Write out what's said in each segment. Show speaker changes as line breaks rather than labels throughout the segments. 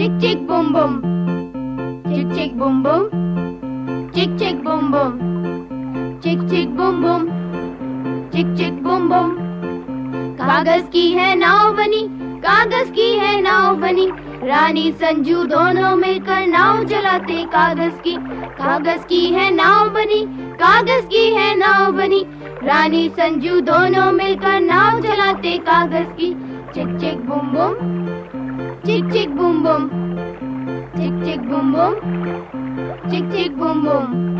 Chick chick boom boom. Chick chick boom boom. Chick chick boom boom. Chick chick boom boom. Chick chick boom boom. कागज़ की है नाव बनी कागज़ की है नाव बनी रानी संजू दोनों मिलकर नाव चलाते कागज़ की कागज़ की है नाव बनी कागज़ की है नाव बनी रानी संजू दोनों मिलकर नाव चलाते कागज़ की चिक चिक बुम बुम चिक चिक बुम बुम चिक चिक बुम बुम चिक चिक बुम बुम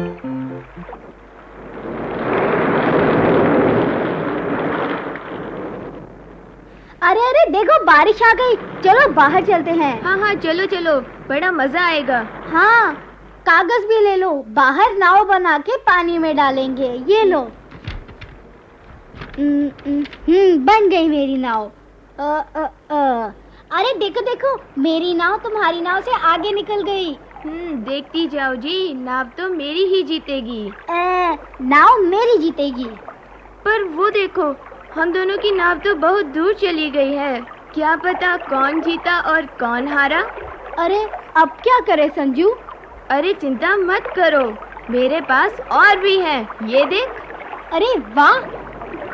अरे अरे देखो बारिश आ गई। चलो बाहर चलते हैं।
हाँ हाँ चलो चलो। बड़ा मज़ा आएगा।
हाँ कागज़ भी ले लो। बाहर नाव बना के पानी में डालेंगे। ये लो। हम्म, हम्म, हम्म, बन गई मेरी नाव। अ, अ, अ। अरे देखो देखो मेरी नाव तुम्हारी नाव से आगे निकल गई।
हम्म देखती जाओ जी नाव तो मेरी ही जीतेगी।
अ, नाव मेरी जीतेगी।
पर वो देखो हम दोनों की नाव तो बहुत दूर चली गई है। क्या पता कौन जीता और कौन हारा?
अरे अब क्या करे संजू?
अरे चिंता मत करो मेरे पास और भी है ये देख।
अरे वाह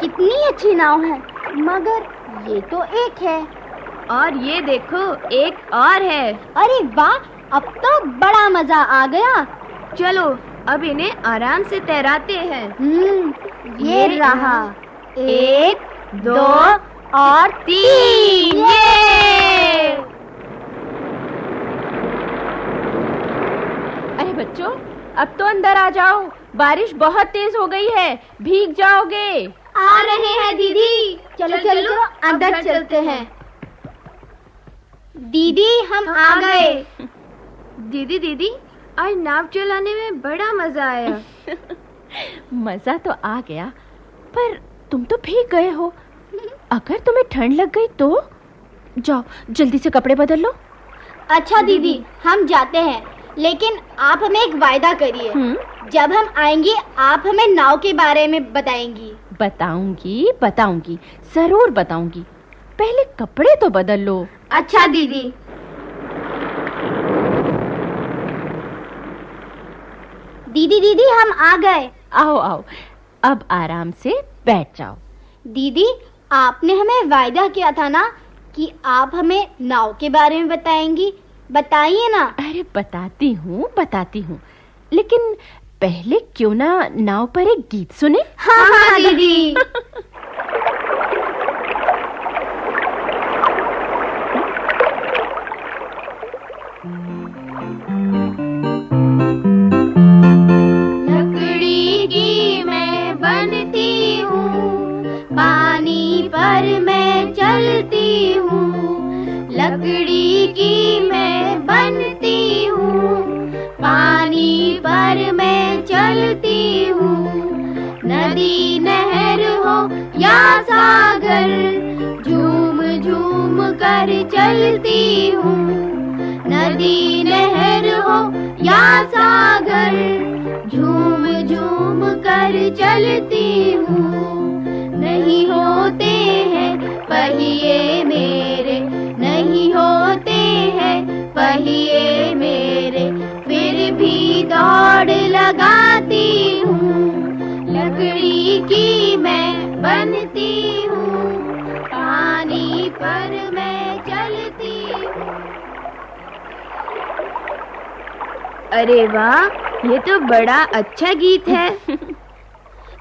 कितनी अच्छी नाव है मगर ये तो एक है।
और ये देखो एक और है।
अरे वाह अब तो बड़ा मज़ा आ गया।
चलो अब इन्हें आराम से तैराते हैं।
हम्म ये
ये
रहा। एक
दो
और
तीन। ये!
अरे बच्चों अब तो अंदर आ जाओ। बारिश बहुत तेज हो गई है। भीग जाओगे।
आ रहे हैं दीदी। चलो चलो चलो। अंदर चलते हैं। दीदी हम आ गए।
दीदी दीदी आज नाव चलाने में बड़ा मज़ा आया।
मज़ा तो आ गया पर तुम तो भीग गए हो। अगर तुम्हें ठंड लग गई तो? जाओ जल्दी से कपड़े बदल लो।
अच्छा दीदी हम जाते हैं लेकिन आप हमें एक वायदा करिए।
हम्म?
जब हम आएँगे आप हमें नाव के बारे में बताएँगी।
बताऊँगी बताऊँगी ज़रूर बताऊँगी। पहले कपड़े तो बदल लो।
अच्छा दीदी। दीदी दीदी हम आ गए।
आओ आओ। अब आराम से बैठ जाओ।
दीदी आपने हमें वायदा किया था ना कि आप हमें नाव के बारे में बताएँगी। बताइए ना।
अरे बताती हूँ बताती हूँ। लेकिन पहले क्यों ना नाव पर एक गीत सुने?
हाँ हाँ दीदी।
चलती हूँ। लकड़ी की मैं बनती हूँ। पानी पर मैं चलती हूँ। नदी, नहर हो या सागर, झूम झूम कर चलती हूँ। नदी, नहर हो या सागर, झूम झूम कर चलती हूँ। नहीं होते हैं, पहिए मेरे। नहीं होते हैं, पहिए मेरे। फिर भी दौड़ लगाती हूँ, लकड़ी की मैं बनती हूँ। पानी पर मैं चलती हूँ। अरे वाह, ये तो बड़ा अच्छा गीत है।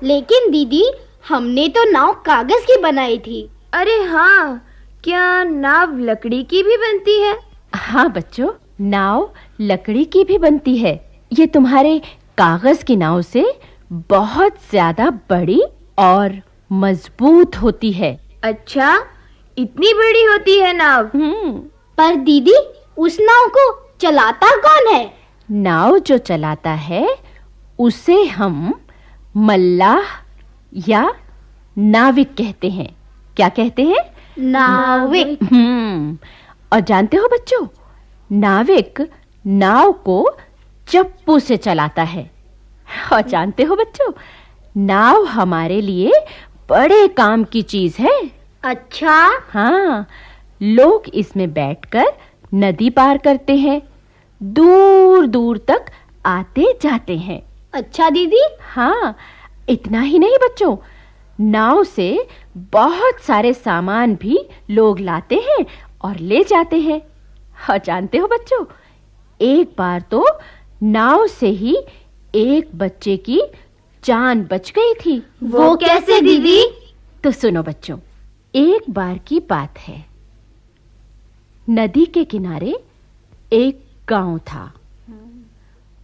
लेकिन दीदी हमने तो नाव कागज़ की बनाई थी।
अरे हाँ क्या नाव लकड़ी की भी बनती है?
हाँ बच्चों नाव लकड़ी की भी बनती है। ये तुम्हारे कागज़ की नाव से बहुत ज़्यादा बड़ी और मज़बूत होती है।
अच्छा इतनी बड़ी होती है नाव?
हम्म।
पर दीदी उस नाव को चलाता कौन है?
नाव जो चलाता है उसे हम मल्लाह या नाविक कहते हैं। क्या कहते हैं?
नाविक।
हम्म। और जानते हो बच्चों नाविक नाव को चप्पू से चलाता है। और जानते हो बच्चों नाव हमारे लिए बड़े काम की चीज़ है।
अच्छा।
हाँ लोग इसमें बैठकर नदी पार करते हैं दूर दूर तक आते जाते हैं।
अच्छा दीदी।
हाँ इतना ही नहीं बच्चों नाव से बहुत सारे सामान भी लोग लाते हैं और ले जाते हैं। और जानते हो बच्चों एक बार तो नाव से ही एक बच्चे की जान बच गई थी।
वो कैसे दीदी?
तो सुनो बच्चों एक बार की बात है। नदी के किनारे एक गाँव था।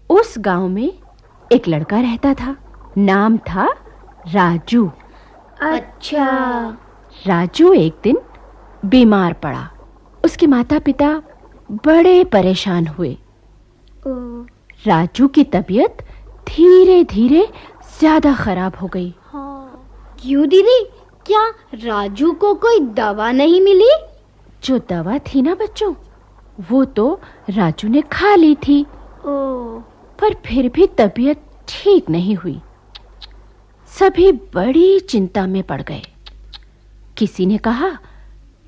उस गाँव में एक लड़का रहता था। नाम था राजू।
अच्छा।
राजू एक दिन बीमार पड़ा। उसके माता-पिता बड़े परेशान हुए।
ओ,
राजू की तबीयत धीरे-धीरे ज़्यादा खराब हो गई।
हाँ। क्यों दीदी? क्या राजू को कोई दवा नहीं मिली?
जो दवा थी ना बच्चों वो तो राजू ने खा ली थी।
ओ।
पर फिर भी तबीयत ठीक नहीं हुई। सभी बड़ी चिंता में पड़ गए। किसी ने कहा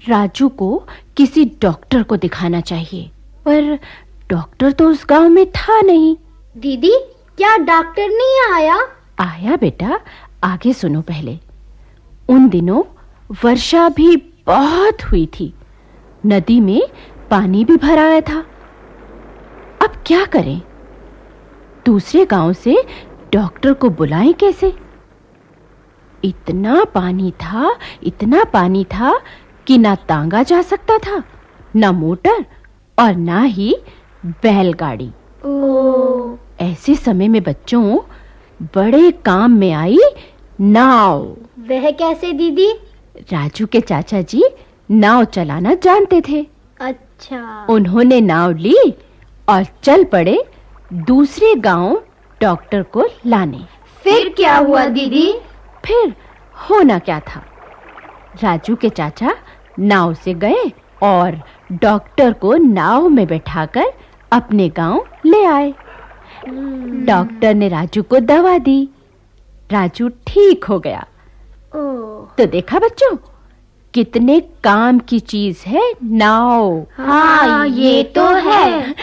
राजू को किसी डॉक्टर को दिखाना चाहिए पर डॉक्टर तो उस गाँव में था नहीं।
दीदी क्या डॉक्टर नहीं आया?
आया बेटा आगे सुनो पहले। उन दिनों वर्षा भी बहुत हुई थी। नदी में पानी भी भरा आया था। अब क्या करें? दूसरे गाँव से डॉक्टर को बुलाएँ कैसे? इतना पानी था इतना पानी था कि ना तांगा जा सकता था ना मोटर और ना ही बैलगाड़ी। ऐसे समय में बच्चों बड़े काम में आई नाव।
वह कैसे दीदी?
राजू के चाचा जी नाव चलाना जानते थे।
अच्छा।
उन्होंने नाव ली और चल पड़े दूसरे गाँव डॉक्टर को लाने।
फिर क्या हुआ दीदी?
फिर होना क्या था? राजू के चाचा नाव से गए और डॉक्टर को नाव में बैठाकर अपने गाँव ले आए। डॉक्टर ने राजू को दवा दी। राजू ठीक हो गया। तो देखा बच्चों कितने काम की चीज़ है नाव।
हाँ ये तो है।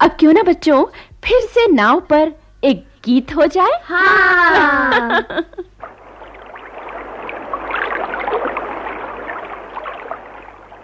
अब क्यों ना बच्चों फिर से नाव पर एक गीत हो जाए?
हाँ लकड़ी की मैं बनती हूँ पानी पर मैं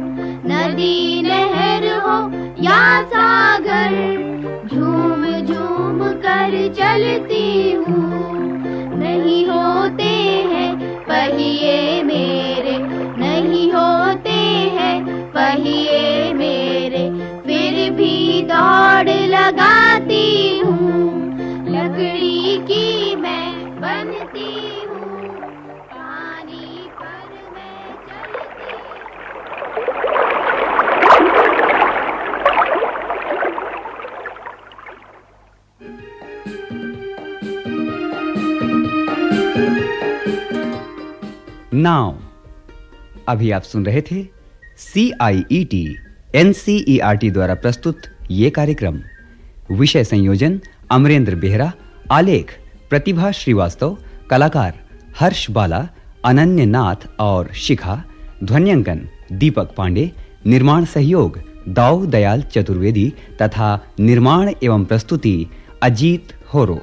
नदी नहर हो या सागर झूम झूम कर चलती हूँ। नहीं होते हैं पहिए
नाव अभी आप सुन रहे थे C I E T N C E R T द्वारा प्रस्तुत ये कार्यक्रम। विषय संयोजन अमरेंद्र बेहरा, आलेख प्रतिभा श्रीवास्तव, कलाकार हर्ष बाला अनन्य नाथ और शिखा, ध्वन्यांकन दीपक पांडे, निर्माण सहयोग दाऊ दयाल चतुर्वेदी तथा निर्माण एवं प्रस्तुति अजीत होरो।